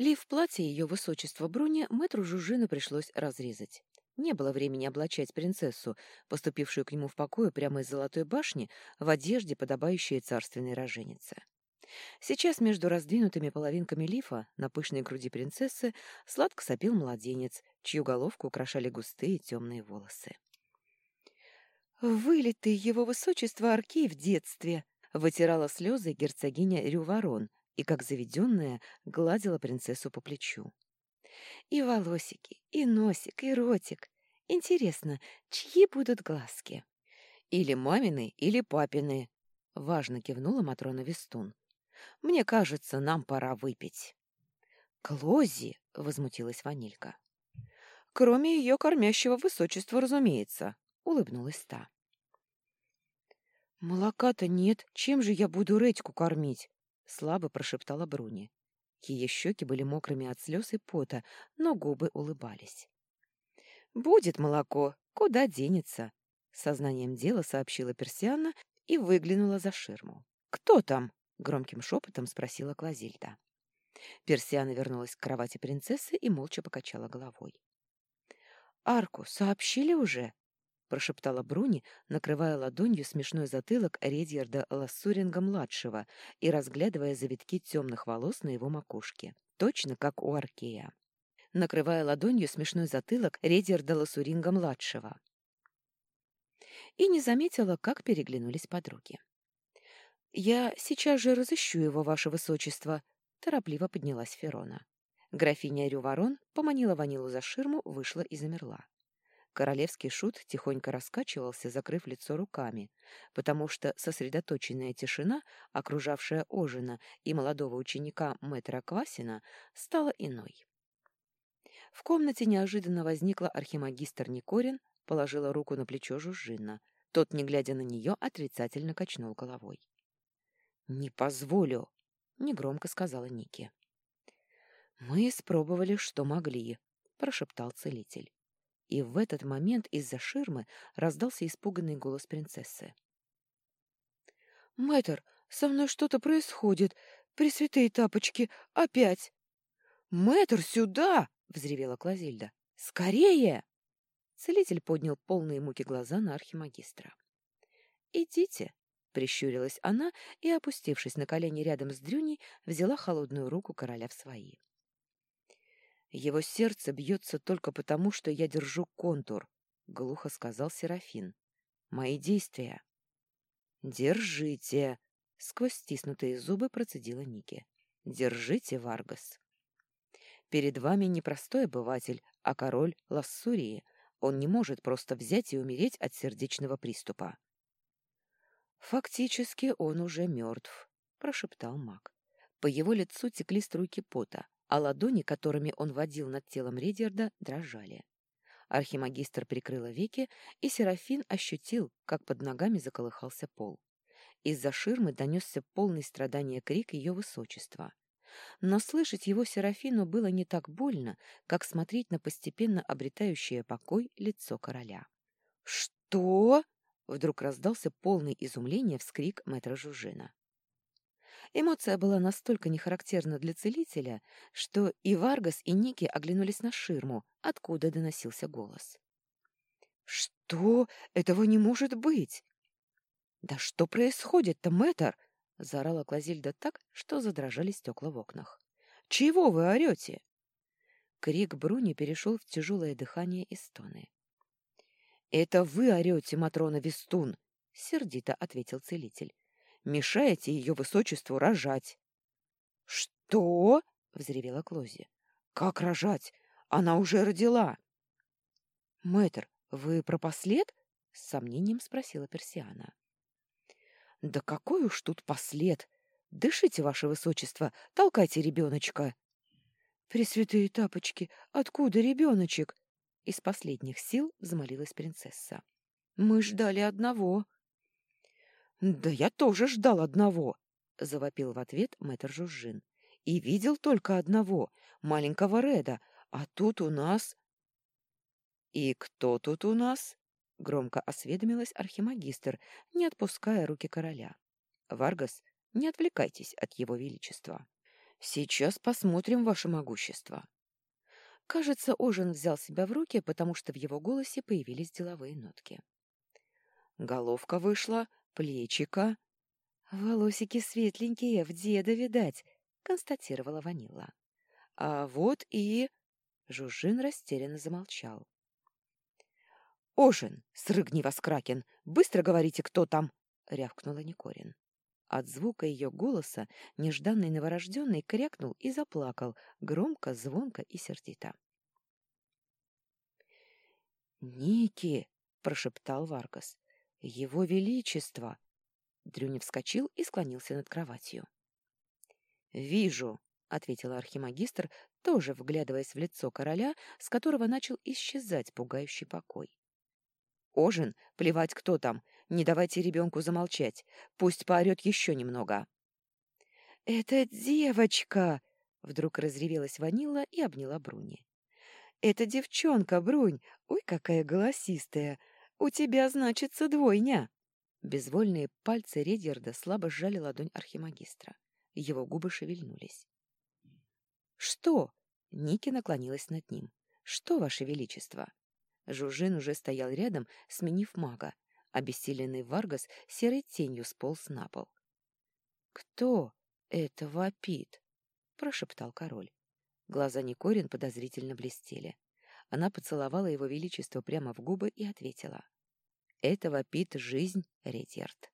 Лиф платье ее высочества Бруни мэтру Жужжину пришлось разрезать. Не было времени облачать принцессу, поступившую к нему в покое прямо из Золотой башни, в одежде, подобающей царственной роженице. Сейчас между раздвинутыми половинками лифа на пышной груди принцессы сладко сопил младенец, чью головку украшали густые темные волосы. «Вылитый его высочество Аркей в детстве!» — вытирала слезы герцогиня Рюворон и, как заведенная, гладила принцессу по плечу. «И волосики, и носик, и ротик. Интересно, чьи будут глазки?» «Или мамины, или папины», — важно кивнула Матрона Вестун. Мне кажется, нам пора выпить. Клози, возмутилась Ванилька. Кроме ее кормящего высочества, разумеется, улыбнулась та. Молока-то нет, чем же я буду Редьку кормить? Слабо прошептала Бруни. Ее щеки были мокрыми от слез и пота, но губы улыбались. «Будет молоко, куда денется?» — сознанием дела сообщила Персиана и выглянула за ширму. «Кто там?» громким шепотом спросила Клазильда. Персиана вернулась к кровати принцессы и молча покачала головой. «Арку сообщили уже?» — прошептала Бруни, накрывая ладонью смешной затылок Редьярда Лассуринга-младшего и разглядывая завитки темных волос на его макушке, точно как у Аркея. Накрывая ладонью смешной затылок Редьярда Лассуринга-младшего. И не заметила, как переглянулись подруги. «Я сейчас же разыщу его, ваше высочество», — торопливо поднялась Ферона. Графиня Рюворон поманила Ванилу за ширму, вышла и замерла. Королевский шут тихонько раскачивался, закрыв лицо руками, потому что сосредоточенная тишина, окружавшая Ожина и молодого ученика мэтра Квасина, стала иной. В комнате неожиданно возникла архимагистр Никорин, положила руку на плечо Жужжина. Тот, не глядя на нее, отрицательно качнул головой. «Не позволю», — негромко сказала Ники. «Мы испробовали, что могли», — прошептал целитель. И в этот момент из-за ширмы раздался испуганный голос принцессы. «Мэтр, со мной что-то происходит. Пресвятые тапочки, опять!» «Мэтр, сюда!» — взревела Клазильда. «Скорее!» Целитель поднял полные муки глаза на архимагистра. «Идите», Прищурилась она и, опустившись на колени рядом с Дрюней, взяла холодную руку короля в свои. «Его сердце бьется только потому, что я держу контур», — глухо сказал Серафин. «Мои действия». «Держите!» — сквозь стиснутые зубы процедила Ники. «Держите, Варгас!» «Перед вами не простой обыватель, а король Лассурии. Он не может просто взять и умереть от сердечного приступа». «Фактически он уже мертв», — прошептал маг. По его лицу текли струйки пота, а ладони, которыми он водил над телом Редерда, дрожали. Архимагистр прикрыла веки, и Серафин ощутил, как под ногами заколыхался пол. Из-за ширмы донесся полный страдания крик ее высочества. Но слышать его Серафину было не так больно, как смотреть на постепенно обретающее покой лицо короля. «Что?» Вдруг раздался полный изумления вскрик мэтра Жужина. Эмоция была настолько нехарактерна для целителя, что и Варгас, и Ники оглянулись на ширму, откуда доносился голос. «Что? Этого не может быть!» «Да что происходит-то, мэтр?» — заорала Клазильда так, что задрожали стекла в окнах. «Чего вы орете?» Крик Бруни перешел в тяжелое дыхание и стоны. «Это вы орете, Матрона Вестун!» — сердито ответил целитель. «Мешаете ее высочеству рожать!» «Что?» — взревела Клози. «Как рожать? Она уже родила!» «Мэтр, вы про послед?» — с сомнением спросила Персиана. «Да какой уж тут послед! Дышите, ваше высочество, толкайте ребеночка!» «Пресвятые тапочки, откуда ребеночек?» Из последних сил взмолилась принцесса. «Мы ждали одного». «Да я тоже ждал одного», — завопил в ответ мэтр Жужжин. «И видел только одного, маленького Реда, а тут у нас...» «И кто тут у нас?» — громко осведомилась архимагистр, не отпуская руки короля. «Варгас, не отвлекайтесь от его величества». Сейчас посмотрим ваше могущество. Кажется, Ожин взял себя в руки, потому что в его голосе появились деловые нотки. Головка вышла, плечика. Волосики светленькие, в деда видать, констатировала Ванила. А вот и... Жужжин растерянно замолчал. «Ожин, срыгни вас, Кракен! Быстро говорите, кто там!» — рявкнула Никорин. От звука ее голоса нежданный новорожденный крякнул и заплакал, громко, звонко и сердито. «Ники!» — прошептал Варгас. «Его Величество!» Дрюня вскочил и склонился над кроватью. «Вижу!» — ответила архимагистр, тоже вглядываясь в лицо короля, с которого начал исчезать пугающий покой. «Ожин, плевать, кто там, не давайте ребенку замолчать. Пусть поорет еще немного. «Это девочка!» — вдруг разревелась Ванила и обняла Бруни. «Это девчонка, Брунь! Ой, какая голосистая! У тебя, значится, двойня!» Безвольные пальцы Редерда слабо сжали ладонь архимагистра. Его губы шевельнулись. «Что?» — Ники наклонилась над ним. «Что, Ваше Величество?» Жужин уже стоял рядом, сменив мага, Обессиленный Варгас серой тенью сполз на пол. «Кто это вопит?» — прошептал король. Глаза Никорин подозрительно блестели. Она поцеловала его величество прямо в губы и ответила. «Это вопит жизнь, Ретьярд».